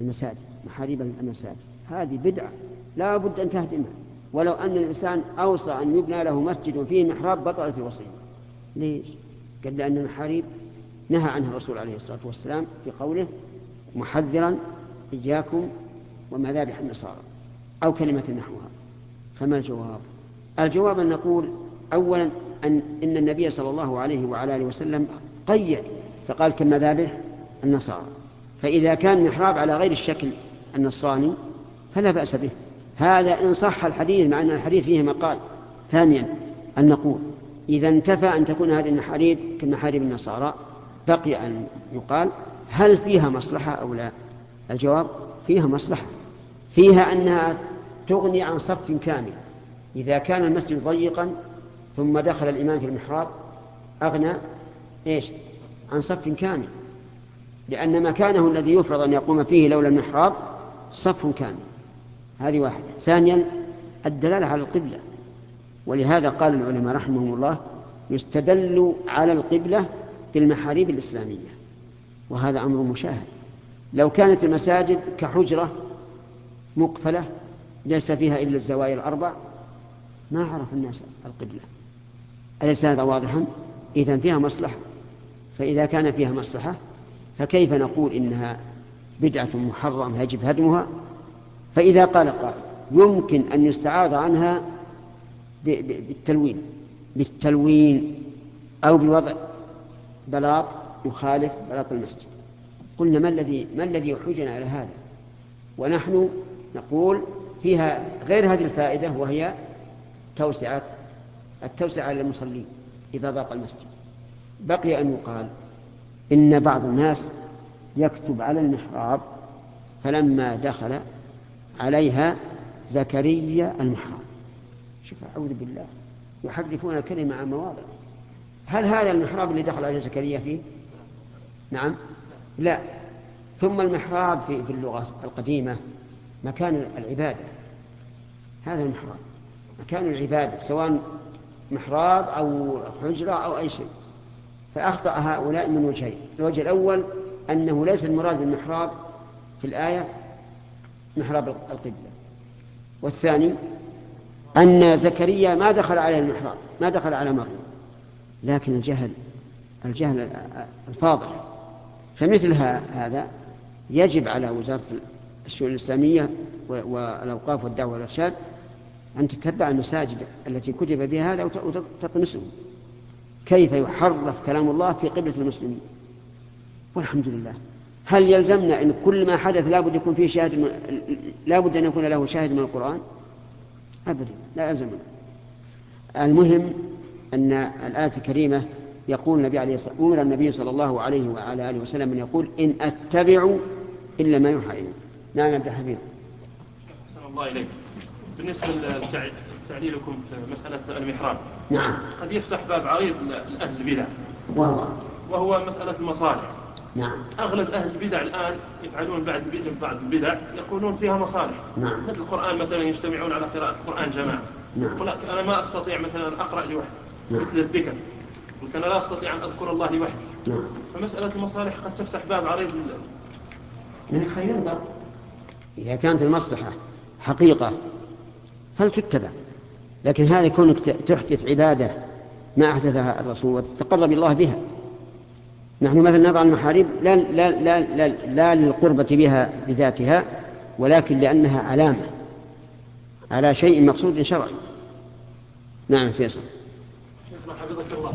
المساجد محاريب المساجد. هذه بدعة لا بد أن تهدمها ولو أن الإنسان أوصى أن يبنى له مسجد فيه محراب بطلت الوصية. ليش؟ قال لأن المحاريب نهى عنها الرسول عليه الصلاة والسلام في قوله محذرا إياكم ومذابح النصارى. أو كلمة نحوها. فما الجواب؟ الجواب أن نقول أولا أن إن النبي صلى الله عليه وعلى آله وسلم قيد فقال كمذابح النصارى. فإذا كان محراب على غير الشكل النصراني فلا بأس به. هذا إن صح الحديث مع أن الحديث فيه مقال. ثانيا أن نقول إذا انتفى أن تكون هذه المحاريب كمحاريب النصارى بقي أن يقال هل فيها مصلحة أو لا؟ الجواب فيها مصلحة. فيها أنها تغني عن صف كامل. إذا كان المسجد ضيقا ثم دخل الإمام في المحراب أغنى إيش؟ عن صف كامل. لأن مكانه الذي يفرض أن يقوم فيه لولا المحراب صف كامل. هذه واحدة. ثانيا الدلالة على القبلة. ولهذا قال العلماء رحمهم الله يستدل على القبلة بالمحاريب الإسلامية. وهذا أمر مشاهد. لو كانت المساجد كحجرة مقفلة ليس فيها إلا الزوايا الأربع ما عرف الناس القبلة. أليس هذا واضحا؟ إذا فيها مصلحة. فإذا كان فيها مصلحة فكيف نقول إنها بدعة محرمة يجب هدمها؟ فإذا قال قائل يمكن أن يستعاض عنها بالتلوين بالتلوين أو بوضع بلاط يخالف بلاط المسجد. قلنا ما الذي ما الذي يحوجنا على هذا؟ ونحن نقول فيها غير هذه الفائدة وهي توسعة التوسعة للمصلين إذا ضاق المسجد. بقي أن يقال إن بعض الناس يكتب على المحراب فلما دخل عليها زكريا المحراب. شوف أعوذ بالله. يحرفون الكلمة عن مواضع. هل هذا المحراب اللي دخل عليه زكريا فيه؟ نعم. لا. ثم المحراب في, اللغة القديمة مكان العبادة. هذا المحراب. مكان العبادة سواء محراب أو حجرة أو أي شيء. فأخطأ هؤلاء من وجهين الوجه الأول أنه ليس المراد بالمحراب في الآية محراب القبلة. والثاني أن زكريا ما دخل على المحراب ما دخل على مريم. لكن الجهل الجهل الفاضح. فمثل هذا يجب على وزارة الشؤون الإسلامية والأوقاف والدعوة والإرشاد أن تتبع المساجد التي كتب بها هذا وتطمسه كيف يحرف كلام الله في قبلة المسلمين؟ والحمد لله. هل يلزمنا أن كل ما حدث لابد يكون فيه شاهد من... لابد أن يكون له شاهد من القرآن؟ أبدا لا يلزمنا. المهم أن الآية الكريمة يقول النبي عليه الصلاة أمر النبي صلى الله عليه وعلى آله وسلم أن يقول إن أتبع إلا ما يوحى إلي. نعم عبد أحسن الله إليك. بالنسبة لتعليلكم في مسألة المحراب. نعم. قد يفتح باب عريض لأهل البدع. وهو وهو مسألة المصالح. نعم. أغلب أهل البدع الآن يفعلون بعد بعض البدع يقولون فيها مصالح. نعم. مثل القرآن مثلا يجتمعون على قراءة القرآن جماعة. نعم. يقول لك أنا ما أستطيع مثلا أقرأ لوحدي نعم. مثل الذكر. قلت أنا لا أستطيع أن أذكر الله لوحدي. نعم. فمسألة المصالح قد تفتح باب عريض من خير. ينظر إذا كانت المصلحة حقيقة فلتتبع. لكن هذا كونك تحدث عبادة ما أحدثها الرسول وتتقرب الله بها. نحن مثلا نضع المحاريب لا, لا, لا, لا, لا للقربة بها بذاتها ولكن لأنها علامة على شيء مقصود شرعي نعم فيصل. شيخنا حفظك الله.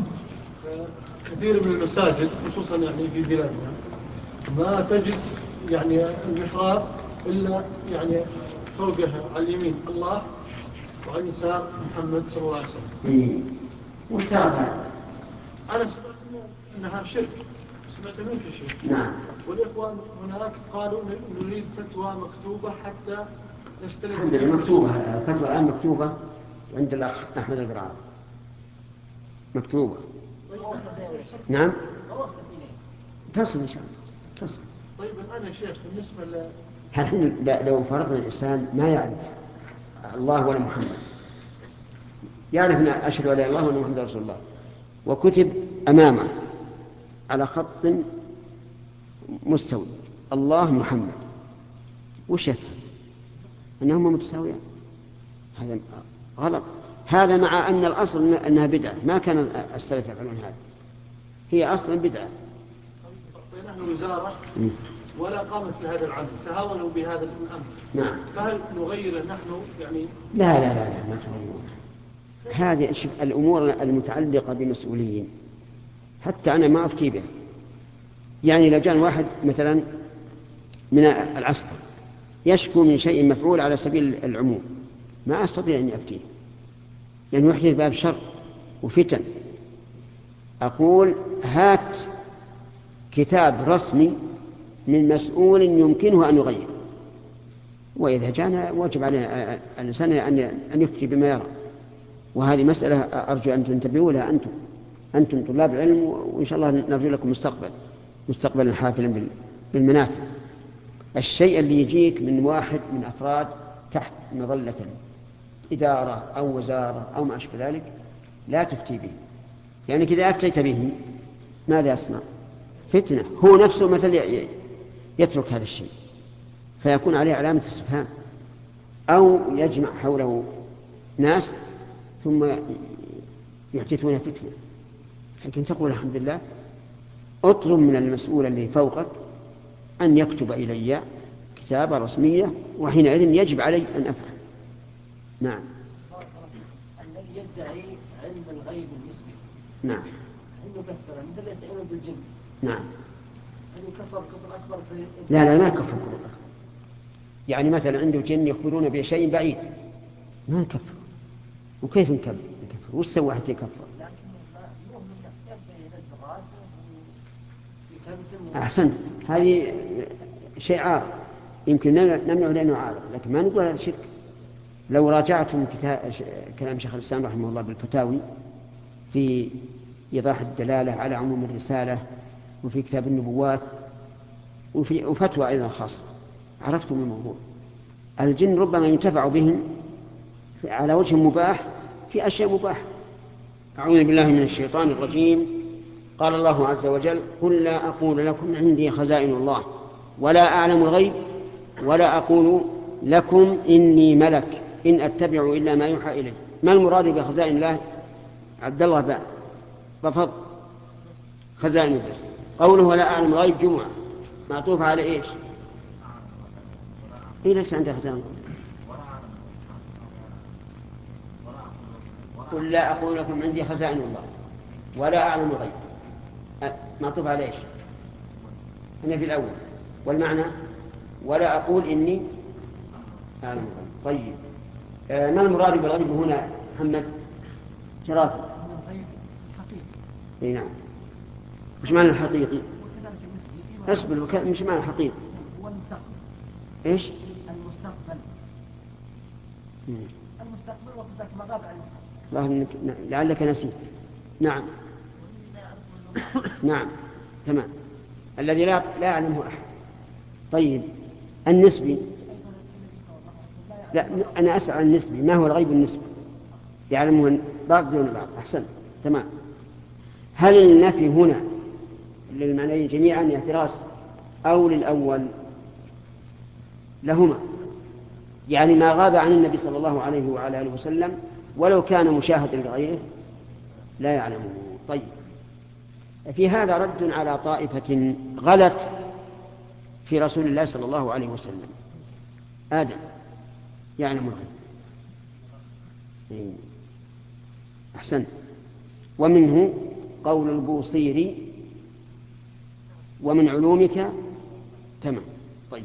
كثير من المساجد خصوصا يعني في بلادنا ما تجد يعني المحراب إلا يعني فوقها على اليمين. الله وعلى اليسار محمد صلى الله عليه وسلم. وترى أنا سمعت أنها شرك. سمعت منك شيخ نعم. والإخوان هناك قالوا نريد فتوى مكتوبة حتى نستلم الحمد لله مكتوبة. الفتوى الآن مكتوبة عند الأخ أحمد القرعاوي مكتوبة. نعم؟ تصل إن شاء الله. تصل. طيب الان يا شيخ بالنسبة ل الحين لو فرضنا الإنسان ما يعرف؟ الله ولا محمد. يعرف أن أشهد أن لا إله إلا الله وأن محمد رسول الله. وكتب أمامه على خط مستوي. الله محمد. وش يفهم؟ أنهما متساويان. هذا غلط. هذا مع أن الأصل أنها بدعة. ما كان السلف يفعلون هذا. هي أصلا بدعة. نحن وزارة. ولا قامت بهذا العمل تهاونوا بهذا الأمر. نعم. فهل نغيره نحن يعني لا لا لا, لا ما تغيرون. هذه الأمور المتعلقة بمسؤولين. حتى أنا ما أفتي بها يعني لو جاء واحد مثلا من العسكر يشكو من شيء مفعول على سبيل العموم ما أستطيع أن أفتيه لأنه يحدث باب شر وفتن. أقول هات كتاب رسمي من مسؤول يمكنه أن يغير. وإذا جاءنا واجب على الإنسان أن يفتي بما يرى. وهذه مسألة أرجو أن تنتبهوا لها أنتم. أنتم طلاب علم وإن شاء الله نرجو لكم مستقبل. مستقبلا حافلا بالمنافع. الشيء اللي يجيك من واحد من أفراد تحت مظلة إدارة أو وزارة أو ما أشبه ذلك لا تفتي به. يعني إذا أفتيت به ماذا يصنع؟ فتنة. هو نفسه مثل يترك هذا الشيء فيكون عليه علامة استفهام أو يجمع حوله ناس ثم يحدثون فتنة. لكن تقول الحمد لله اطلب من المسؤول اللي فوقك أن يكتب إلي كتابة رسمية وحينئذ يجب علي أن أفعل. نعم. الذي يدعي علم الغيب النسبي. نعم. أن يكفر مثل يسألون بالجن نعم أن يكفر كفر أكبر في لا لا ما يكفر كفر أكبر يعني مثلا عنده جن يخبرون بشيء بعيد. ما نكفر وكيف نكفر؟ نكفر وش سوى حتى يكفر؟ أحسنت. هذه شيء عارض يمكن نمنع لأنه عارض لكن ما نقول هذا شرك. لو راجعتم كلام شيخ الإسلام رحمه الله بالفتاوي في إيضاح الدلالة على عموم الرسالة وفي كتاب النبوات وفي وفتوى أيضا خاصة. عرفتم الموضوع. الجن ربما ينتفع بهم على وجه مباح في أشياء مباحة. أعوذ بالله من الشيطان الرجيم. قال الله عز وجل قل لا أقول لكم عندي خزائن الله ولا أعلم الغيب ولا أقول لكم إني ملك إن أتبع إلا ما يوحى إلي. ما المراد بخزائن الله؟ عبد الله رفض خزائن بس قوله ولا أعلم الغيب جمعة. معطوف على إيش؟ إيه ليس عنده خزائن قل لا أقول لكم عندي خزائن الله. ولا أعلم الغيب. معطوف على إيش؟ هنا في الأول. والمعنى ولا أقول إني أعلم الغيب. طيب. آه، ما المراد بالغيب هنا محمد؟ شرافة. الغيب الحقيقي إي نعم. وش معنى الحقيقي اصبر. مش معنى الحقيقي هو المستقبل إيش؟ المستقبل. المستقبل وكذلك ما غاب عن الله إنك... لعلك نسيت. نعم. نعم. تمام. الذي لا لا يعلمه أحد. طيب. النسبي لا أنا أسأل عن النسبي ما هو الغيب النسبي يعلمه بعض دون بعض. احسن تمام. هل النفي هنا للمعنيين جميعا اعتراس أو للاول لهما يعني ما غاب عن النبي صلى الله عليه وعلى آله وسلم ولو كان مشاهدا لغيره لا يعلمه. طيب. في هذا رد على طائفة غلت في رسول الله صلى الله عليه وسلم. آدم. يعلم الغيب. إيه. أحسنت. ومنه قول البوصيري ومن علومك تمام. طيب.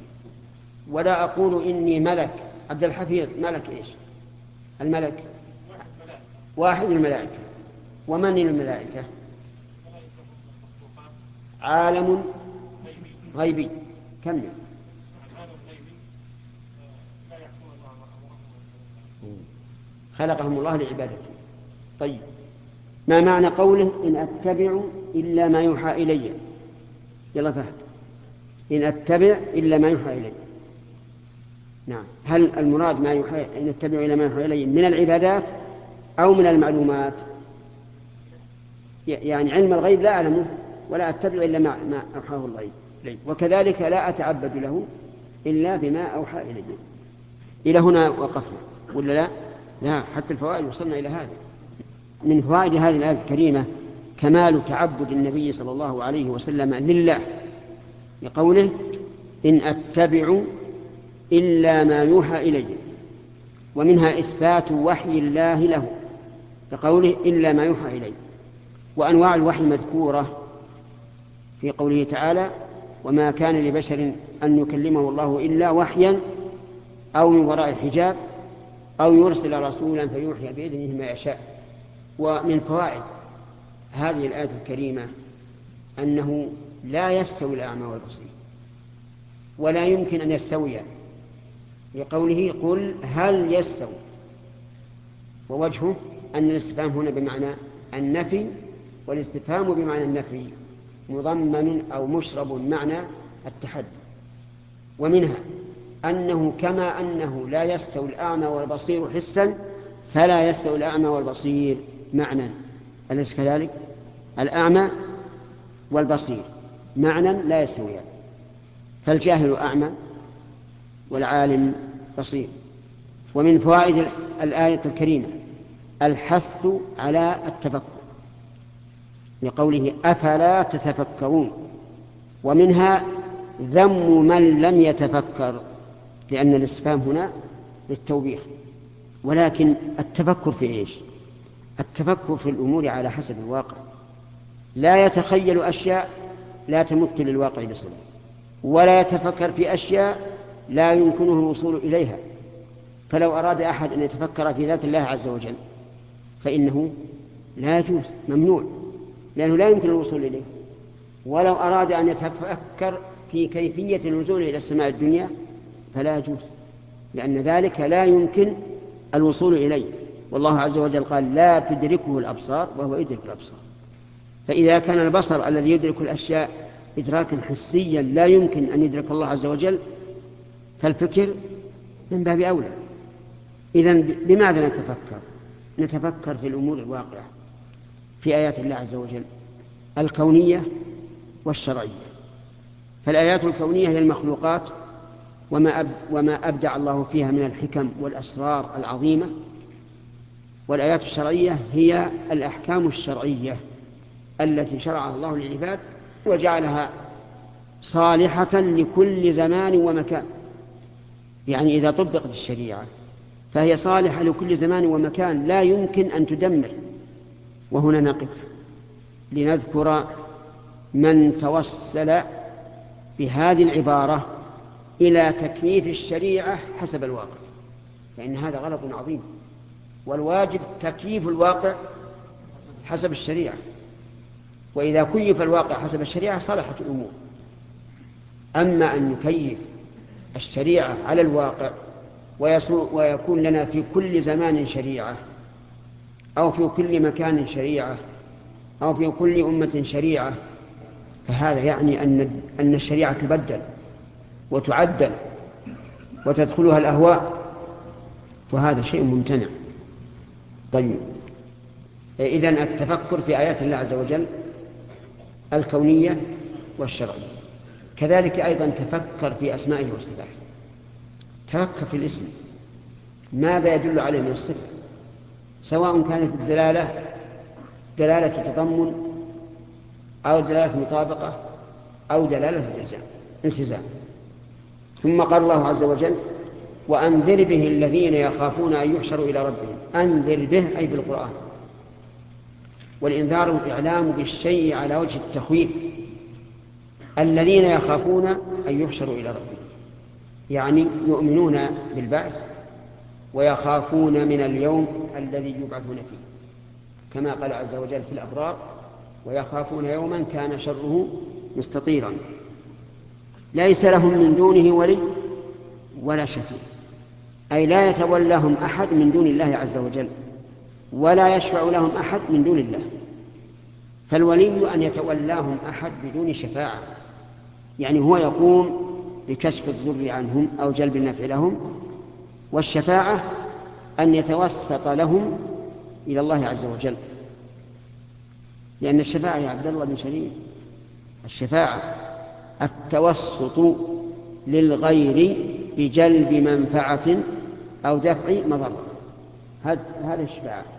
ولا أقول إني ملك. عبد الحفيظ ملك إيش؟ الملك. واحد الملائكة. ومن الملائكة؟ عالم غيبي. كمل خلقهم الله لعبادته. طيب. ما معنى قوله إن أتبع إلا ما يوحى إلي؟ يلا فهد. إن أتبع إلا ما يوحى إلي. نعم. هل المراد ما يوحى إن أتبع إلا ما يوحى إلي من العبادات أو من المعلومات؟ يعني علم الغيب لا أعلمه ولا أتبع إلا ما, ما أوحاه إلي. وكذلك لا أتعبد له إلا بما أوحى إلي. إلى هنا وقفنا. ولا لا؟ لا حتى الفوائد وصلنا إلى هذا. من فوائد هذه الآية الكريمة كمال تعبد النبي صلى الله عليه وسلم لله لقوله إن أتبع إلا ما يوحى إلي ومنها إثبات وحي الله له لقوله إلا ما يوحى إلي وأنواع الوحي مذكورة في قوله تعالى وما كان لبشر أن يكلمه الله إلا وحيا أو من وراء حجاب أو يرسل رسولا فيوحي بإذنه ما يشاء ومن فوائد هذه الآية الكريمة أنه لا يستوي الأعمى والبصير ولا يمكن أن يستويا لقوله قل هل يستوي ووجهه أن الاستفهام هنا بمعنى النفي والاستفهام بمعنى النفي مضمن أو مشرب معنى التحدي ومنها أنه كما أنه لا يستوي الأعمى والبصير حسا فلا يستوي الأعمى والبصير معنى أليس كذلك؟ الأعمى والبصير معنى لا يستويان فالجاهل أعمى والعالم بصير. ومن فوائد الآية الكريمة الحث على التفكر لقوله أفلا تتفكرون؟ ومنها ذم من لم يتفكر لأن الاستفهام هنا للتوبيخ. ولكن التفكر في إيش؟ التفكر في الأمور على حسب الواقع. لا يتخيل أشياء لا تمت للواقع بصله ولا يتفكر في أشياء لا يمكنه الوصول إليها. فلو أراد أحد أن يتفكر في ذات الله عز وجل فإنه لا يجوز ممنوع لأنه لا يمكن الوصول إليه. ولو أراد أن يتفكر في كيفية النزول إلى السماء الدنيا فلا يجوز لأن ذلك لا يمكن الوصول إليه. والله عز وجل قال لا تدركه الأبصار وهو يدرك الأبصار. فإذا كان البصر الذي يدرك الأشياء ادراكا حسيا لا يمكن أن يدرك الله عز وجل فالفكر من باب أولى. اذا لماذا نتفكر؟ نتفكر في الأمور الواقعة في آيات الله عز وجل الكونية والشرعية. فالآيات الكونية هي المخلوقات وما, أب وما أبدع الله فيها من الحكم والأسرار العظيمة. والآيات الشرعية هي الأحكام الشرعية. التي شرعها الله للعباد وجعلها صالحة لكل زمان ومكان. يعني إذا طبقت الشريعة فهي صالحة لكل زمان ومكان لا يمكن أن تدمر. وهنا نقف لنذكر من توسل بهذه العبارة إلى تكييف الشريعة حسب الواقع. فإن هذا غلط عظيم. والواجب تكييف الواقع حسب الشريعة. وإذا كيف الواقع حسب الشريعة صلحت الأمور. أما أن نكيف الشريعة على الواقع ويكون لنا في كل زمان شريعة أو في كل مكان شريعة أو في كل أمة شريعة فهذا يعني أن أن الشريعة تبدل وتعدل وتدخلها الأهواء وهذا شيء ممتنع. طيب. إذا التفكر في آيات الله عز وجل الكونية والشرعية. كذلك أيضا تفكر في أسمائه وصفاته تفكر في الاسم. ماذا يدل عليه من الصفة؟ سواء كانت الدلالة دلالة تضمن أو دلالة مطابقة أو دلالة التزام التزام. ثم قال الله عز وجل وأنذر به الذين يخافون أن يحشروا إلى ربهم. أنذر به أي بالقرآن. والإنذار الإعلام بالشيء على وجه التخويف. الذين يخافون أن يحشروا إلى ربهم. يعني يؤمنون بالبعث ويخافون من اليوم الذي يبعثون فيه. كما قال عز وجل في الأبرار ويخافون يوما كان شره مستطيرا. ليس لهم من دونه ولي ولا شفيع. أي لا يتولاهم أحد من دون الله عز وجل. ولا يشفع لهم أحد من دون الله. فالولي أن يتولاهم أحد بدون شفاعة. يعني هو يقوم بكشف الضر عنهم أو جلب النفع لهم والشفاعة أن يتوسط لهم إلى الله عز وجل. لأن الشفاعة يا عبد الله بن شريف الشفاعة التوسط للغير بجلب منفعة أو دفع مضرة. هذا الشفاعة.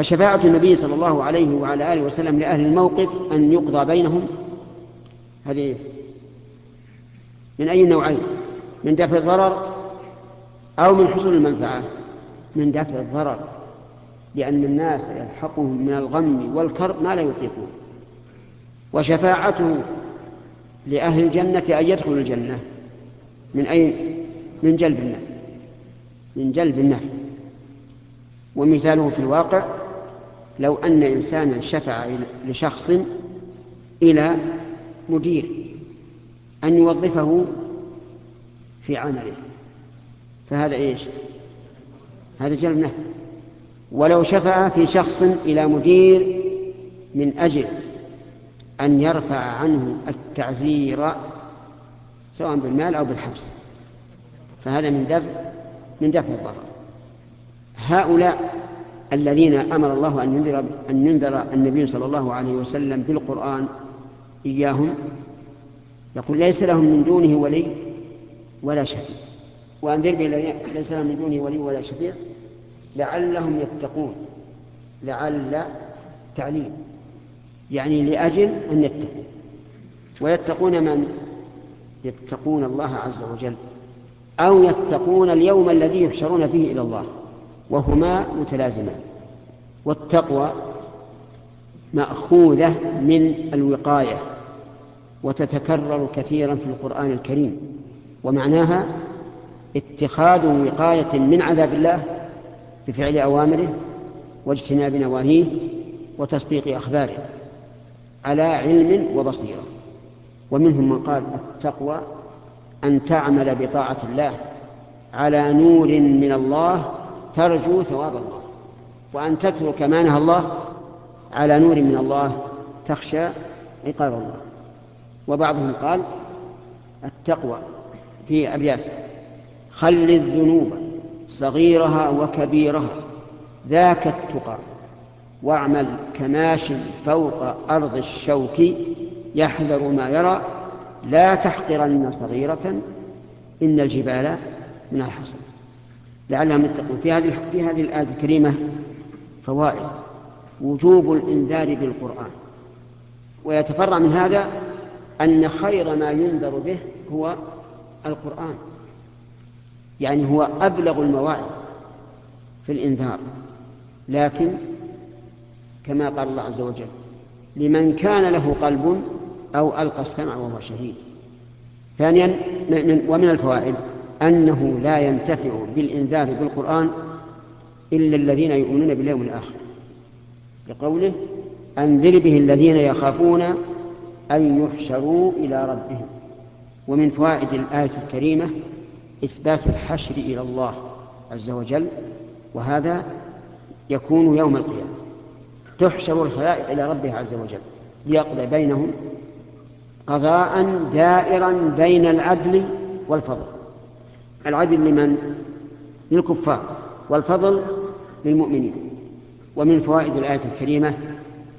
فشفاعة النبي صلى الله عليه وعلى آله وسلم لأهل الموقف أن يقضى بينهم؟ هذه من أي نوعين؟ من دفع الضرر أو من حصول المنفعة؟ من دفع الضرر لأن الناس يلحقهم من الغم والكرب ما لا يطيقون. وشفاعته لأهل الجنة أن يدخلوا الجنة. من أين؟ من جلب النفع. من جلب النفع. ومثاله في الواقع لو أن إنسانا شفع لشخص إلى مدير أن يوظفه في عمله فهذا إيش؟ هذا جلب نفع ولو شفع في شخص إلى مدير من أجل أن يرفع عنه التعزير سواء بالمال أو بالحبس. فهذا من دفع من دفع الضرر. هؤلاء الذين أمر الله أن ينذر أن ينذر النبي صلى الله عليه وسلم بالقرآن إياهم؟ يقول ليس لهم من دونه ولي ولا شفيع. وأنذر به الذين ليس لهم من دونه ولي ولا شفيع. لعلهم يتقون. لعل تعليم. يعني لأجل أن يتقوا ويتقون من؟ يتقون الله عز وجل. أو يتقون اليوم الذي يحشرون فيه إلى الله. وهما متلازمان. والتقوى مأخوذة من الوقاية وتتكرر كثيرا في القرآن الكريم. ومعناها اتخاذ وقاية من عذاب الله بفعل أوامره واجتناب نواهيه وتصديق أخباره على علم وبصيرة. ومنهم من قال التقوى أن تعمل بطاعة الله على نور من الله ترجو ثواب الله. وأن تترك ما نهى الله على نور من الله تخشى عقاب الله. وبعضهم قال التقوى في أبيات. خل الذنوب صغيرها وكبيرها. ذاك التقى. واعمل كماش فوق أرض الشوك. يحذر ما يرى. لا تحقرن صغيرة. إن الجبال من الحصى. لعلهم يتقون في هذه في هذه الآية الكريمة فوائد. وجوب الإنذار بالقرآن. ويتفرع من هذا أن خير ما ينذر به هو القرآن. يعني هو أبلغ المواعظ في الإنذار. لكن كما قال الله عز وجل لمن كان له قلب أو ألقى السمع وهو شهيد. ثانيا ومن الفوائد. أنه لا ينتفع بالإنذار بالقرآن إلا الذين يؤمنون باليوم الآخر. لقوله أنذر به الذين يخافون أن يحشروا إلى ربهم. ومن فوائد الآية الكريمة إثبات الحشر إلى الله عز وجل وهذا يكون يوم القيامة. تحشر الخلائق إلى ربها عز وجل ليقضي بينهم قضاء دائرا بين العدل والفضل. العدل لمن؟ للكفار. والفضل للمؤمنين. ومن فوائد الآية الكريمة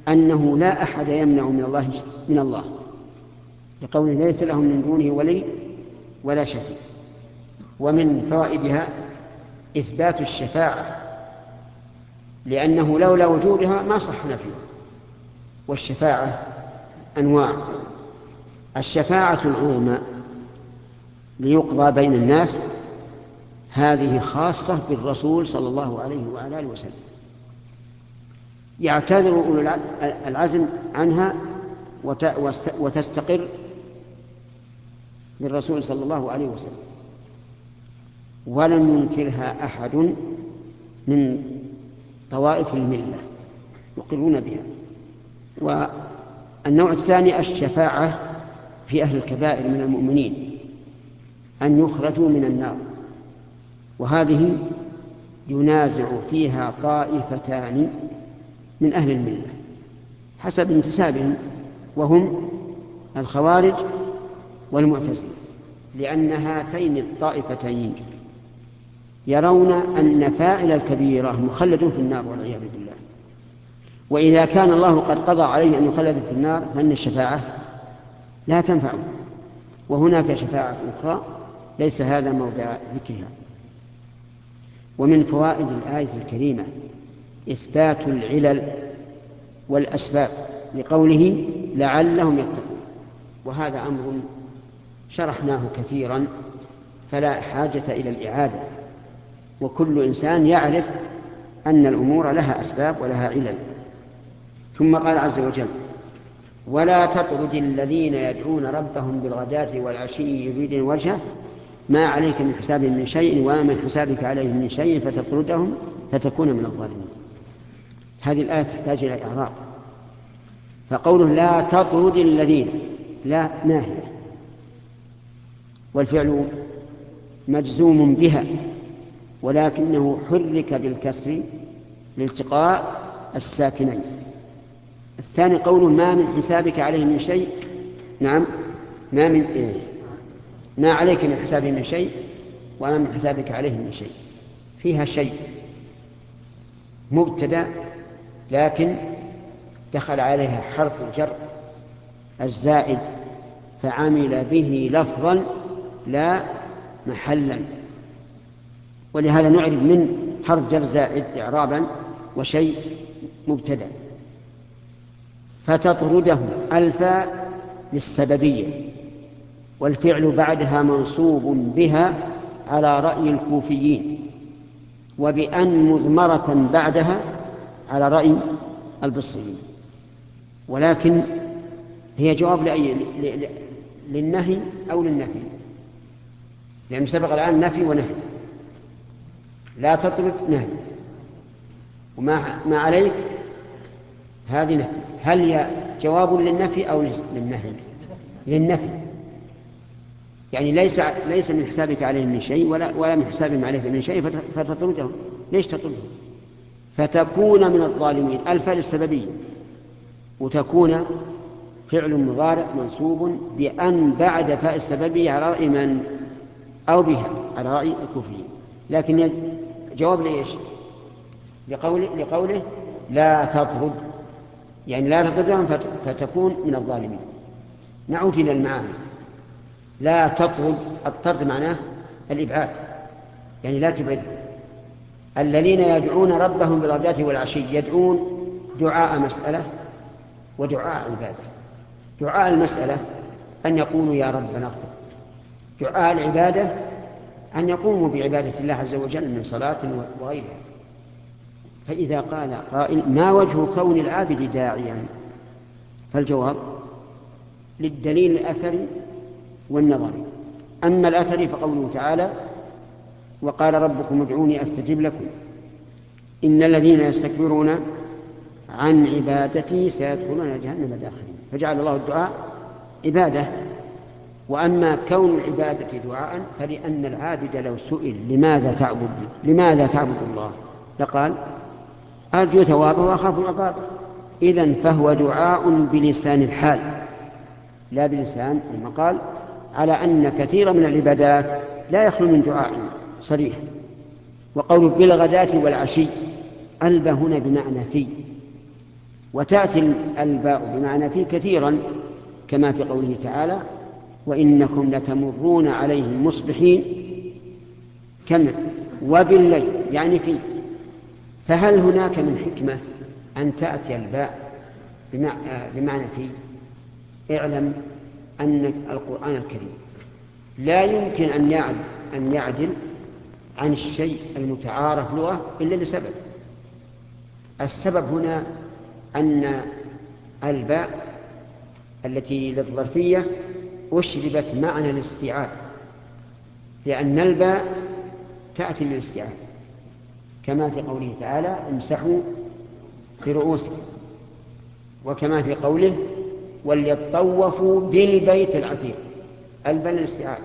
أنه لا أحد يمنع من الله من الله. لقوله ليس لهم من دونه ولي ولا شفيع. ومن فوائدها إثبات الشفاعة لأنه لولا وجودها ما صح نفيه والشفاعة أنواع. الشفاعة العظمى ليقضى بين الناس هذه خاصة بالرسول صلى الله عليه وعلى آله وسلم. يعتذر أولو العزم عنها وتستقر للرسول صلى الله عليه وسلم. ولم ينكرها أحد من طوائف الملة يقرون بها. والنوع الثاني الشفاعة في أهل الكبائر من المؤمنين أن يخرجوا من النار. وهذه ينازع فيها طائفتان من أهل الملة حسب انتسابهم وهم الخوارج والمعتزلة لأن هاتين الطائفتين يرون أن فاعل الكبيرة مخلد في النار والعياذ بالله. وإذا كان الله قد قضى عليه أن يخلد في النار فإن الشفاعة لا تنفعه وهناك شفاعة أخرى ليس هذا موضع ذكرها. ومن فوائد الآية الكريمة إثبات العلل والأسباب لقوله لعلهم يتقون. وهذا أمر شرحناه كثيرا فلا حاجة إلى الإعادة. وكل إنسان يعرف أن الأمور لها أسباب ولها علل. ثم قال عز وجل ولا تطرد الذين يدعون ربهم بالغداة والعشي يريدون وجهه ما عليك من حسابهم من شيء وما من حسابك عليهم من شيء فتطردهم فتكون من الظالمين. هذه الآية تحتاج إلى إعراب. فقوله لا تطرد الذين لا ناهية والفعل مجزوم بها ولكنه حرك بالكسر لالتقاء الساكنين. الثاني قوله ما من حسابك عليه من شيء. نعم ما من إيه؟ ما عليك من حسابه من شيء وما من حسابك عليه من شيء. فيها شيء مبتدأ لكن دخل عليها حرف الجر الزائد فعمل به لفظا لا محلا. ولهذا نعرف من حرف جر زائد إعرابا وشيء مبتدأ. فتطرده الفاء للسببية. والفعل بعدها منصوب بها على رأي الكوفيين وبأن مضمرة بعدها على رأي البصريين. ولكن هي جواب لأي للنهي أو للنفي. لأن سبق الآن نفي ونهي. لا تطرد نهي. وما ما عليك؟ هذه نفي. هل هي جواب للنفي أو للنهي؟ للنفي. يعني ليس ليس من حسابك عليهم من شيء ولا ولا من حسابهم عليك من شيء فتطردهم. ليش تطردهم؟ فتكون من الظالمين. الفاء للسببية وتكون فعل مضارع منصوب بأن بعد فاء السببية على رأي من؟ أو بها على رأي الكوفيين. لكن جواب ليش؟ لقوله, لقوله لا تطرد. يعني لا تطردهم فتكون من الظالمين. نعود إلى المعاني. لا تطرد الطرد معناه الإبعاد يعني لا تبعد. الذين يدعون ربهم بالغداة والعشي يدعون دعاء مسألة ودعاء عبادة. دعاء المسألة أن يقولوا يا ربنا اغفر. دعاء العبادة أن يقوموا بعبادة الله عز وجل من صلاة وغيرها. فإذا قال قائل ما وجه كون العابد داعيا؟ فالجواب للدليل الأثري والنظري أما الأثري فقوله تعالى وقال ربكم ادعوني أستجب لكم. إن الذين يستكبرون عن عبادتي سيدخلون جهنم داخلين. فجعل الله الدعاء عبادة. وأما كون العبادة دعاء فلأن العابد لو سئل لماذا تعبد؟ لماذا تعبد الله؟ لقال أرجو ثوابه وأخاف عقابه. إذا فهو دعاء بلسان الحال لا بلسان المقال. على أن كثيرا من العبادات لا يخلو من دعاء صريح. وقول بالغداة والعشي ألب هنا بمعنى في. وتأتي الباء بمعنى في كثيرا كما في قوله تعالى وإنكم لتمرون عليهم مصبحين. كم؟ وبالليل يعني في. فهل هناك من حكمة أن تأتي الباء بمعنى في؟ اعلم. أن القرآن الكريم. لا يمكن أن يعدل, أن يعدل عن الشيء المتعارف لغة إلا لسبب. السبب هنا أن الباء التي للظرفية أشربت معنى الاستيعاب لأن الباء تأتي للاستيعاب. كما في قوله تعالى امسحوا برؤوسكم وكما في قوله وليطوفوا بالبيت العتيق البل الاستيعاب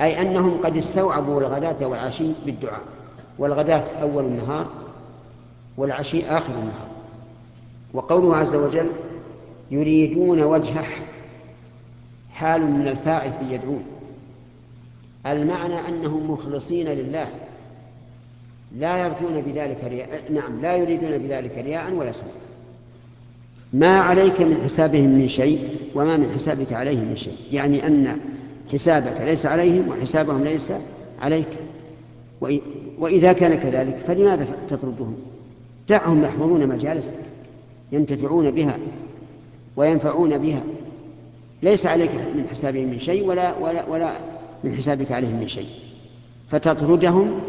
أي أنهم قد استوعبوا الغداة والعشي بالدعاء والغداة أول النهار والعشي آخر النهار. وقوله عز وجل يريدون وجهه حال من الفاعل في يدعون. المعنى أنهم مخلصين لله لا يرجون بذلك رياء نعم لا يريدون بذلك رياء ولا سوء. ما عليك من حسابهم من شيء وما من حسابك عليهم من شيء. يعني أن حسابك ليس عليهم وحسابهم ليس عليك. وإذا كان كذلك فلماذا تطردهم؟ دعهم يحضرون مجالس ينتفعون بها وينفعون بها. ليس عليك من حسابهم من شيء ولا, ولا, ولا من حسابك عليهم من شيء. فتطردهم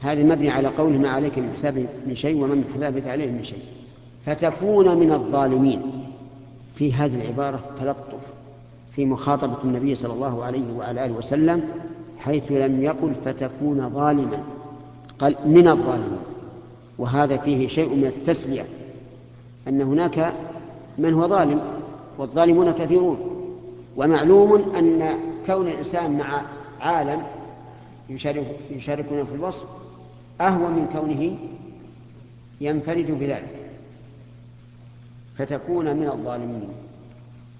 هذا مبني على قوله ما عليك من حسابهم من شيء وما من حسابك عليهم من شيء. فتكون من الظالمين. في هذه العبارة تلطف في مخاطبة النبي صلى الله عليه وعلى آله وسلم حيث لم يقل فتكون ظالما. قال من الظالمين. وهذا فيه شيء من التسلية أن هناك من هو ظالم والظالمون كثيرون. ومعلوم أن كون الإنسان مع عالم يشارك يشاركون في الوصف أهون من كونه ينفرد بذلك. فتكون من الظالمين.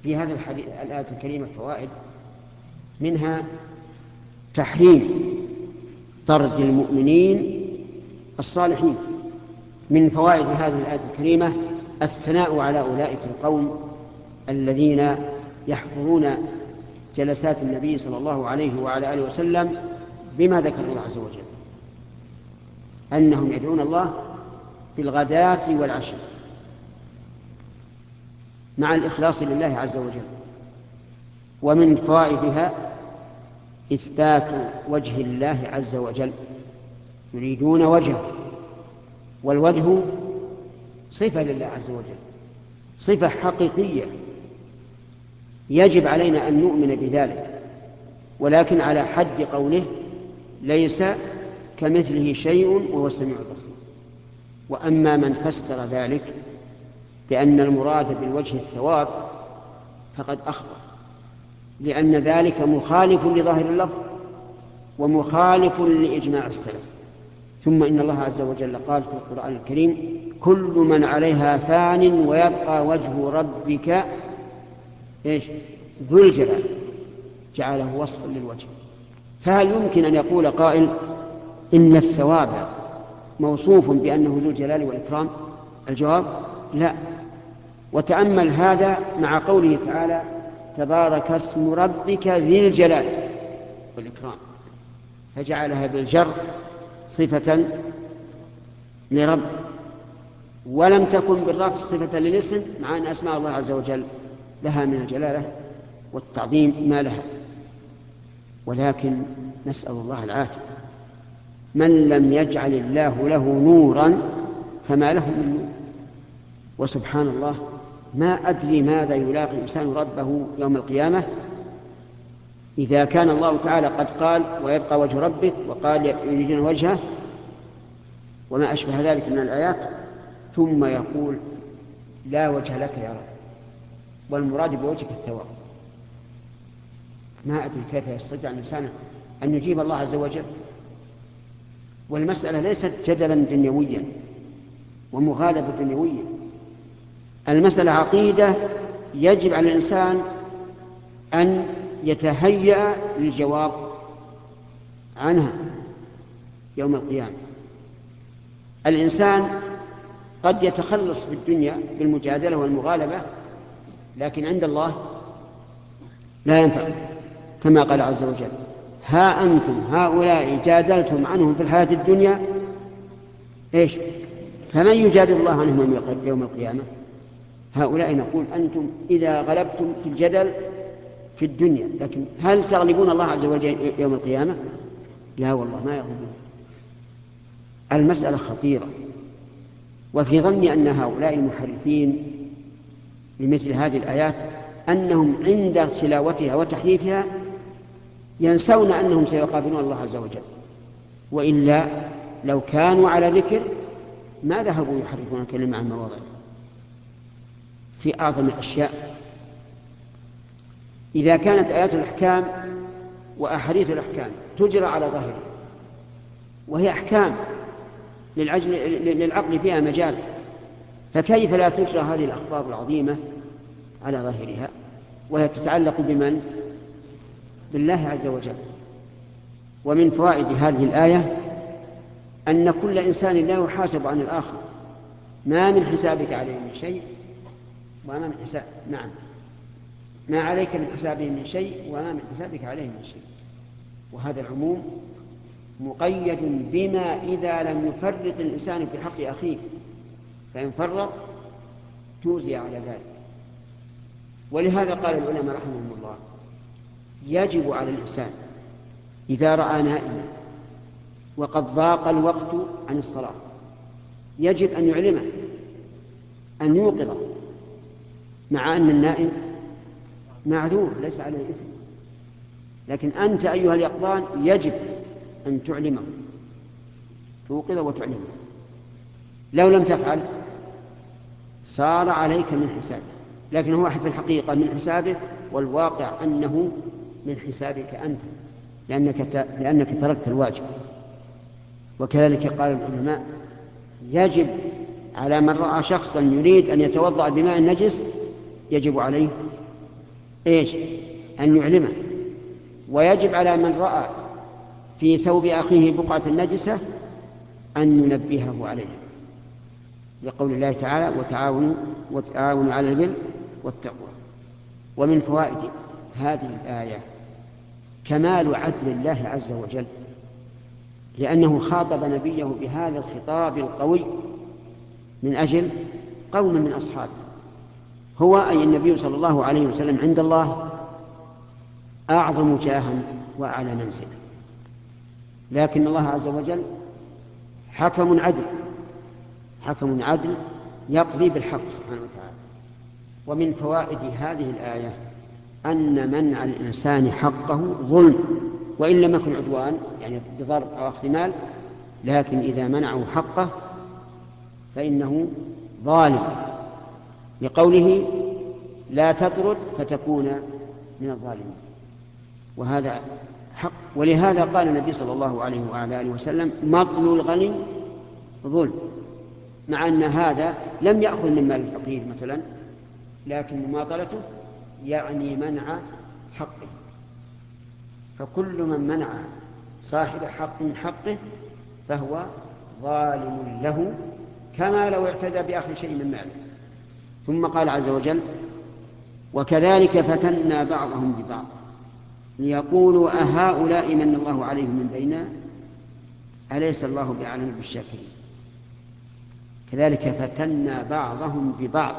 في هذه الحديث الآية الكريمة فوائد. منها تحريم طرد المؤمنين الصالحين. من فوائد هذه الآية الكريمة الثناء على أولئك القوم الذين يحضرون جلسات النبي صلى الله عليه وعلى آله وسلم بما ذكر الله عز وجل. أنهم يدعون الله بالغداة والعشي مع الإخلاص لله عز وجل. ومن فوائدها إثبات وجه الله عز وجل. يريدون وجهه والوجه صفة لله عز وجل. صفة حقيقية. يجب علينا أن نؤمن بذلك. ولكن على حد قوله ليس كمثله شيء وهو السميع البصير. وأما من فسر ذلك بأن المراد بالوجه الثواب فقد أخطأ لأن ذلك مخالف لظاهر اللفظ ومخالف لإجماع السلف. ثم إن الله عز وجل قال في القرآن الكريم كل من عليها فان ويبقى وجه ربك إيش؟ ذو الجلال جعله وصفا للوجه. فهل يمكن أن يقول قائل إن الثواب موصوف بأنه ذو الجلال والإكرام الجواب لا وتأمل هذا مع قوله تعالى تبارك اسم ربك ذي الجلال والإكرام. فجعلها بالجر صفة لرب ولم تكن بالرفع صفة للاسم مع أن أسماء الله عز وجل لها من الجلالة والتعظيم ما لها. ولكن نسأل الله العافية. من لم يجعل الله له نورا فما له من نور؟ وسبحان الله ما أدري ماذا يلاقي الإنسان ربه يوم القيامة. إذا كان الله تعالى قد قال ويبقى وجه ربك وقال يريدون وجهه وما أشبه ذلك من الآيات ثم يقول لا وجه لك يا رب والمراد بوجهك الثواب. ما أدري كيف يستطيع الإنسان أن يجيب الله عز وجل. والمسألة ليست جدلا دنيويا ومغالبة دنيوية المسألة عقيدة يجب على الإنسان أن يتهيأ للجواب عنها يوم القيامة. الإنسان قد يتخلص في الدنيا بالمجادلة والمغالبة لكن عند الله لا ينفع كما قال عز وجل ها أنتم هؤلاء جادلتم عنهم في الحياة الدنيا؟ إيش؟ فمن يجادل الله عنهم يوم القيامة؟ هؤلاء نقول أنتم إذا غلبتم في الجدل في الدنيا لكن هل تغلبون الله عز وجل يوم القيامة؟ لا والله ما يغلبون. المسألة خطيرة وفي ظني أن هؤلاء المحرفين لمثل هذه الآيات أنهم عند تلاوتها وتحريفها ينسون أنهم سيقابلون الله عز وجل. وإلا لو كانوا على ذكر ما ذهبوا يحرفون الكلمة عن مواضعه. في أعظم الأشياء. إذا كانت آيات الأحكام وأحاديث الأحكام تجرى على ظاهره وهي أحكام للعجل للعقل فيها مجال فكيف لا تجرى هذه الأخبار العظيمة على ظاهرها؟ وهي تتعلق بمن؟ بالله عز وجل. ومن فوائد هذه الآية أن كل إنسان لا يحاسب عن الآخر ما من حسابك عليه من شيء وما من حساب. نعم. ما عليك من حسابه من شيء وما من حسابك عليه من شيء. وهذا العموم مقيد بما إذا لم يفرط الإنسان في حق أخيه. فإن فرط توزي على ذلك. ولهذا قال العلماء رحمهم الله يجب على الإنسان إذا رأى نائما وقد ضاق الوقت عن الصلاة يجب أن يعلمه أن يوقظه. مع أن النائم معذور ليس عليه إثم. لكن أنت أيها اليقظان يجب أن تعلمه. توقظه وتعلمه. لو لم تفعل صار عليك من حسابه. لكن هو في الحقيقة من حسابه والواقع أنه من حسابك أنت لأنك, لأنك تركت الواجب. وكذلك قال العلماء يجب على من رأى شخصا يريد أن يتوضأ بماء نجس يجب عليه إيش؟ أن يعلمه. ويجب على من رأى في ثوب أخيه بقعة نجسة أن ينبهه عليها لقول الله تعالى وتعاونوا وتعاونوا على البر والتقوى ومن فوائد هذه الآية كمال عدل الله عز وجل لأنه خاطب نبيه بهذا الخطاب القوي من أجل قوم من أصحابه. هو أي النبي صلى الله عليه وسلم عند الله أعظم جاها وأعلى منزلا لكن الله عز وجل حكم عدل حكم عدل يقضي بالحق سبحانه وتعالى. ومن فوائد هذه الآية أن منع الإنسان حقه ظلم وإن لم يكن عدوان يعني بضرب أو أخذ مال لكن إذا منعه حقه فإنه ظالم. لقوله لا تطرد فتكون من الظالمين. وهذا حق. ولهذا قال النبي صلى الله عليه وعلى آله وسلم مطل الغني ظلم مع أن هذا لم يأخذ من مال الفقير مثلا لكن مماطلته يعني منع حقه. فكل من منع صاحب حق من حقه فهو ظالم له كما لو اعتدى بأخذ شيء من ماله. ثم قال عز وجل وكذلك فتنا بعضهم ببعض ليقولوا أهؤلاء من الله عليهم من بيننا أليس الله بأعلم بالشاكرين؟ كذلك فتنا بعضهم ببعض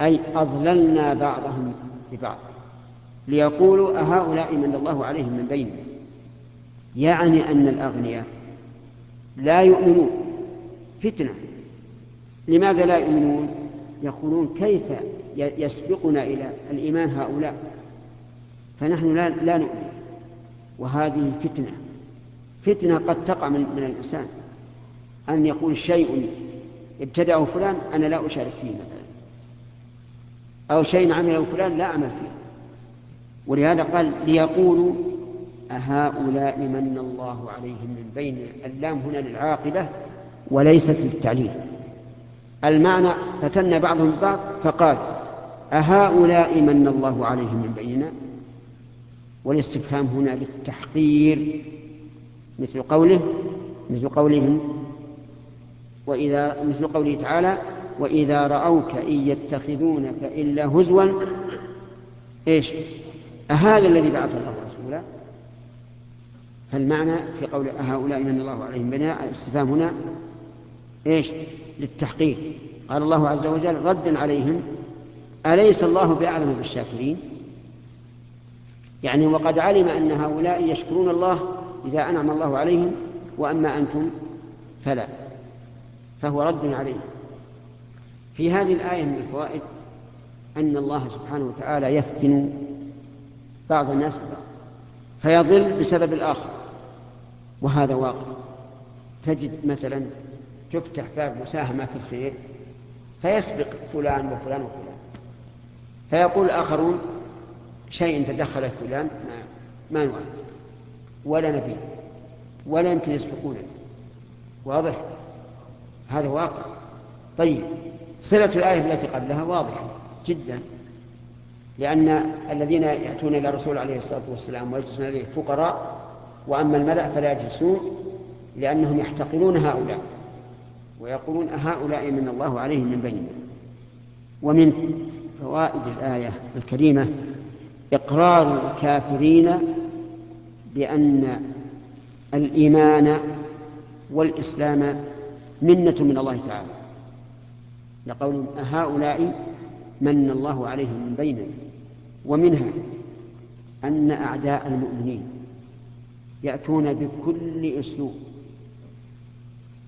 أي أضللنا بعضهم ببعض ليقولوا أهؤلاء من الله عليهم من بيننا. يعني أن الأغنياء لا يؤمنون. فتنة. لماذا لا يؤمنون؟ يقولون كيف يسبقنا إلى الإيمان هؤلاء؟ فنحن لا, لا نؤمن. وهذه فتنة. فتنة قد تقع من, من الإنسان. أن يقول شيء ابتدأه فلان أنا لا أشارك فيه مثلا. أو شيء عمله فلان لا أعمل فيه. ولهذا قال ليقولوا أهؤلاء من الله عليهم من بين اللام هنا للعاقبة وليست للتعليل. المعنى فتن بعضهم ببعض فقال أهؤلاء من الله عليهم من بيننا؟ والاستفهام هنا للتحقير مثل قوله مثل قولهم وإذا مثل قوله تعالى وإذا رأوك إن يتخذونك إلا هزوا إيش؟ أهذا الذي بعث الله رسولا؟ فالمعنى في قول أهؤلاء من الله عليهم بناء الاستفهام هنا إيش؟ للتحقيق. قال الله عز وجل ردا عليهم. أليس الله بأعلم بالشاكرين؟ يعني وقد علم أن هؤلاء يشكرون الله إذا أنعم الله عليهم وأما أنتم فلا. فهو رد عليهم. في هذه الآية من الفوائد أن الله سبحانه وتعالى يفتن بعض الناس ببعض فيضل بسبب الآخر وهذا واقع. تجد مثلا تفتح باب مساهمة في الخير فيسبق فلان وفلان وفلان. فيقول الآخرون شيء تدخل فلان ما, ما نوافق ولا نبي ولا يمكن يسبقونه. واضح؟ هذا واقع. طيب صلة الآية التي قبلها واضحة جدا لأن الذين يأتون إلى الرسول عليه الصلاة والسلام ويجلسون إليه فقراء وأما الملأ فلا يجلسون لأنهم يحتقرون هؤلاء. ويقولون هؤلاء من الله عليهم من بيننا. ومن فوائد الآية الكريمة إقرار الكافرين بأن الإيمان والإسلام منة من الله تعالى. لقول هؤلاء من الله عليهم من بيننا. ومنها أن أعداء المؤمنين يأتون بكل أسلوب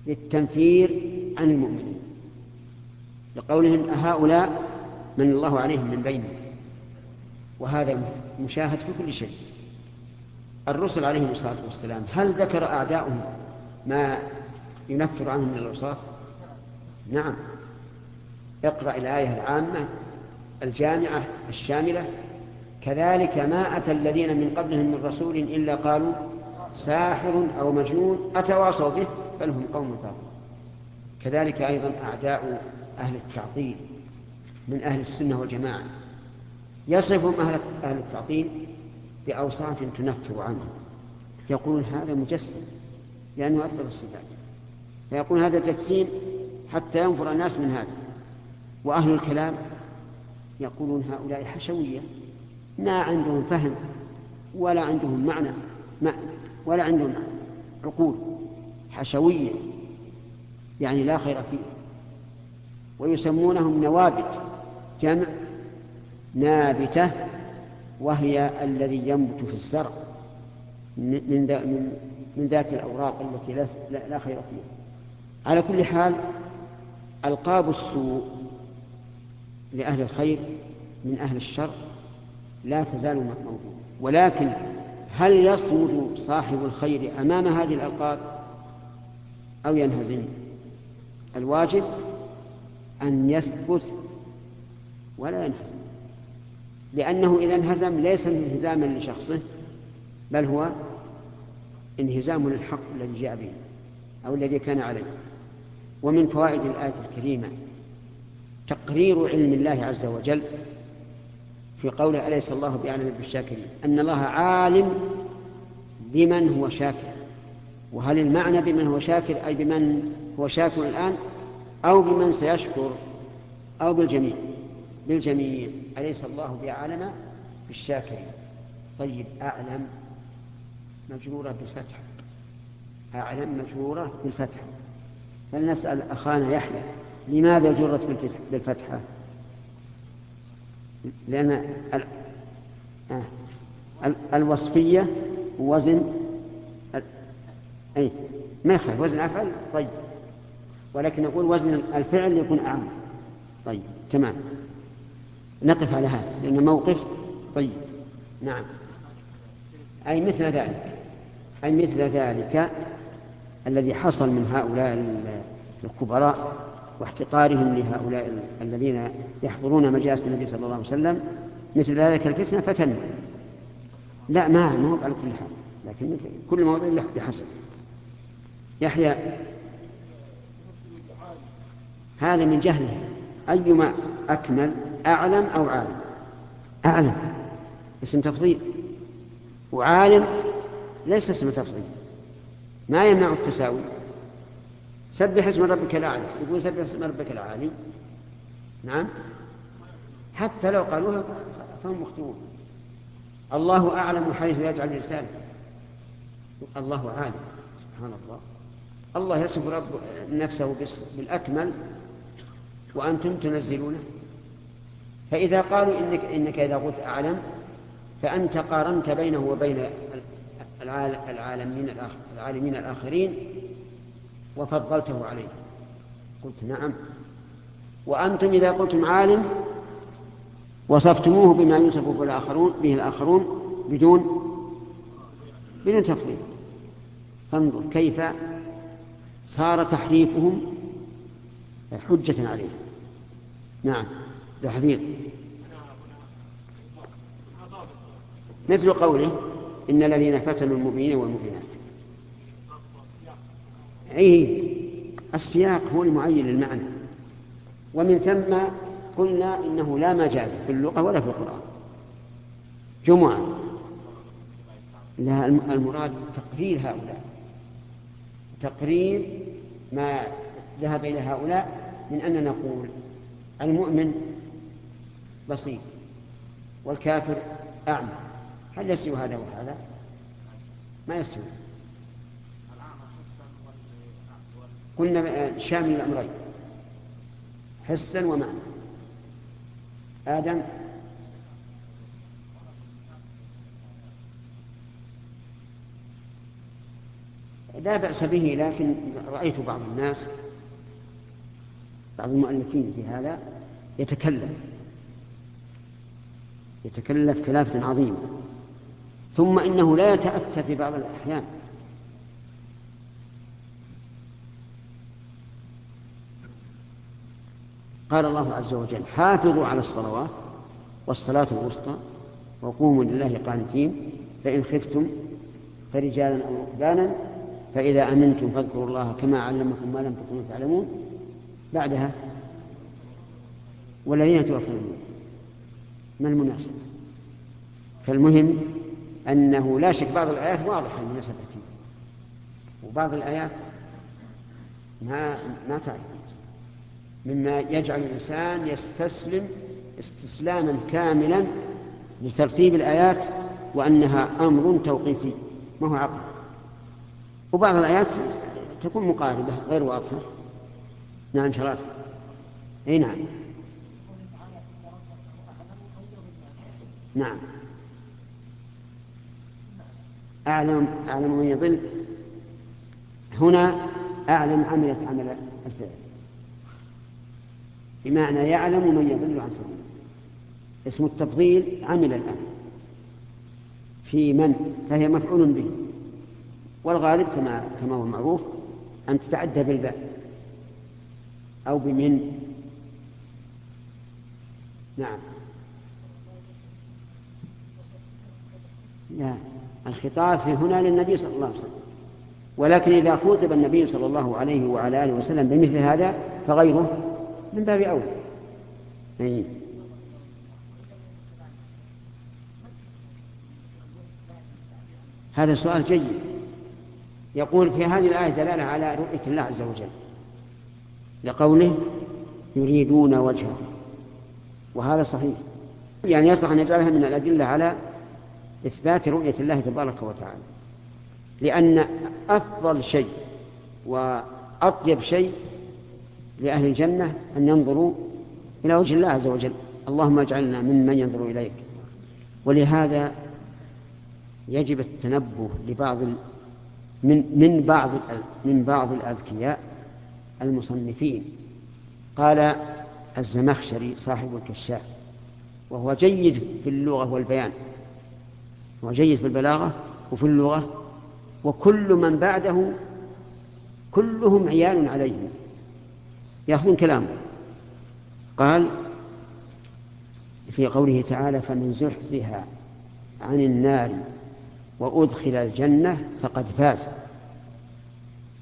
للتنفير عن المؤمنين. لقولهم أهؤلاء من الله عليهم من بيننا وهذا مشاهد في كل شيء. الرسل عليهم الصلاة والسلام هل ذكر أعداؤهم ما ينفر عنهم من الأوصاف؟ نعم. اقرأ الآية العامة الجامعة الشاملة. كذلك ما أتى الذين من قبلهم من رسول إلا قالوا ساحر أو مجنون أتواصوا به؟ بل هم قوم طاغون كذلك أيضا أعداء أهل التعطيل من أهل السنة والجماعة. يصفهم أهل أهل التعطيل بأوصاف تنفر عنهم. يقولون هذا مجسم لأنه أثبت الصفات. فيقول هذا تجسيم حتى ينفر الناس من هذا. وأهل الكلام يقولون هؤلاء حشوية ما عندهم فهم ولا عندهم معنى ما ولا عندهم عقول. حشوية يعني لا خير فيه. ويسمونهم نوابت جمع نابتة وهي الذي ينبت في الزرع. من من من ذات الأوراق التي لا, لا خير فيها. على كل حال ألقاب السوء لأهل الخير من أهل الشر لا تزال موجودة. ولكن هل يصمد صاحب الخير أمام هذه الألقاب؟ أو ينهزم. الواجب أن يثبت ولا ينهزم. لأنه إذا انهزم ليس انهزاما لشخصه بل هو انهزام للحق الذي جاء به أو الذي كان عليه. ومن فوائد الآية الكريمة تقرير علم الله عز وجل في قوله أليس الله بأعلم بالشاكرين؟ أن الله عالم بمن هو شاكر. وهل المعنى بمن هو شاكر أي بمن هو شاكر الآن؟ أو بمن سيشكر أو بالجميع. بالجميع. أليس الله بأعلم بالشاكرين؟ طيب أعلم مجرورة بالفتح. أعلم مجرورة بالفتح. فلنسأل أخانا يحيى لماذا جرت بالفتحة؟ لأن ال... آه. الوصفية وزن أي ما يخالف. وزن أفعل؟ طيب. ولكن نقول وزن الفعل يكون أعم. طيب. تمام. نقف على هذا لأن موقف طيب. نعم. أي مثل ذلك. أي مثل ذلك الذي حصل من هؤلاء الكبراء واحتقارهم لهؤلاء الذين يحضرون مجالس النبي صلى الله عليه وسلم. مثل ذلك الفتنة فتن لا ما ما على كل حال. لكن كل موضوع بحسب يحيى. هذا من جهله. أيما أكمل أعلم أو عالم؟ أعلم. اسم تفضيل. وعالم ليس اسم تفضيل. ما يمنع التساوي. سبح اسم ربك الأعلى. يقول سبح اسم ربك العالي. نعم. حتى لو قالوها فهم مخطئون الله أعلم حيث يجعل رسالته الله عالم سبحان الله. الله يصف رب نفسه بالأكمل وأنتم تنزلونه. فإذا قالوا إنك, إنك إذا قلت أعلم فأنت قارنت بينه وبين العالمين العالمين الآخرين وفضلته عليه قلت نعم. وأنتم إذا قلتم عالم وصفتموه بما يوصف الآخرون, به الآخرون بدون بدون تفضيل. فانظر كيف صار تحريفهم حجة عليه نعم. تحريف مثل قوله إن الذين فتنوا المؤمنين والمؤمنات. أي السياق هو المعين للمعنى. ومن ثم قلنا إنه لا مجاز في اللغة ولا في القرآن. جمعة. لا المراد تقرير هؤلاء. تقرير ما ذهب إلى هؤلاء من أن نقول المؤمن بصير والكافر أعمى. هل يستوي هذا وهذا؟ ما يستوي. قلنا شامل الأمرين. حسا ومعنى. آدم لا بأس به لكن رأيت بعض الناس بعض المؤلفين في هذا يتكلم يتكلف كلافة عظيمة. ثم إنه لا يتأتى في بعض الأحيان. قال الله عز وجل حافظوا على الصلوات والصلاة الوسطى وقوموا لله قانتين فإن خفتم فرجالا أو ركبانا فإذا أمنتم فاذكروا الله كما علمكم ما لم تكونوا تعلمون بعدها والذين توفون ما المناسبة؟ فالمهم أنه لا شك بعض الآيات واضحة المناسبة فيه. وبعض الآيات ما ما تعرف. مما يجعل الإنسان يستسلم استسلاما كاملا لترتيب الآيات وأنها أمر توقيفي ما هو عقل؟ وبعض الآيات تكون مقاربة غير واضحة. نعم شرف. إي نعم. نعم. أعلم أعلم من يضل. هنا أعلم عملت عمل الفعل. بمعنى يعلم من يضل عن سبيله. اسم التفضيل عمل الآن في من؟ فهي مفعول به. والغالب كما كما هو معروف أن تتعدى بالباء أو بمن. نعم. لا الخطاب هنا للنبي صلى الله عليه وسلم. ولكن إذا خوطب النبي صلى الله عليه وعلى آله وسلم بمثل هذا فغيره من باب أولى. أي. هذا سؤال جيد. يقول في هذه الآية دلالة على رؤية الله عز وجل لقوله يريدون وجهه. وهذا صحيح. يعني يصح أن يجعلها من الأدلة على إثبات رؤية الله تبارك وتعالى. لأن أفضل شيء وأطيب شيء لأهل الجنة أن ينظروا إلى وجه الله عز وجل. اللهم اجعلنا ممن ينظر إليك. ولهذا يجب التنبه لبعض من من بعض من بعض الأذكياء المصنفين. قال الزمخشري صاحب الكشاف وهو جيد في اللغة والبيان هو جيد في البلاغة وفي اللغة وكل من بعده كلهم عيال عليه. يأخذون كلامه. قال في قوله تعالى فمن زحزح عن النار وأدخل الجنة فقد فاز.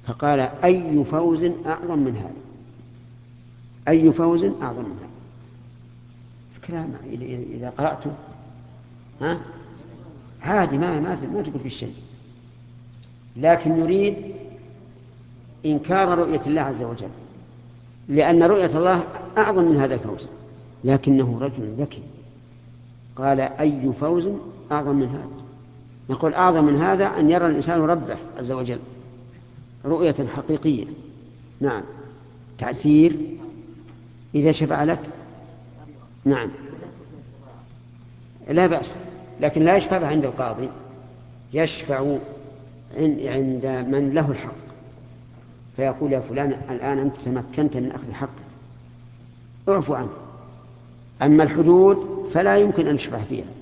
فقال أي فوز أعظم من هذا؟ أي فوز أعظم من هذا؟ الكلام إذا قرأته ها؟ عادي ما ما ما تقول في شيء لكن يريد إنكار رؤية الله عز وجل لأن رؤية الله أعظم من هذا الفوز. لكنه رجل ذكي. قال أي فوز أعظم من هذا؟ نقول أعظم من هذا أن يرى الإنسان ربه عز وجل رؤية حقيقية. نعم. تعسير. إذا شفع لك. نعم. لا بأس. لكن لا يشفع عند القاضي. يشفع عند من له الحق. فيقول يا فلان الآن أنت تمكنت من أخذ حقك. اعفو عنه. أما الحدود فلا يمكن أن يشفع فيها.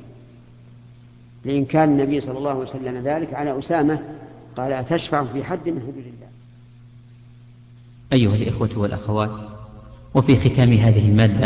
لإن كان النبي صلى الله عليه وسلم ذلك على أسامة قال أتشفع في حد من حدود الله. أيها الإخوة والأخوات وفي ختام هذه المادة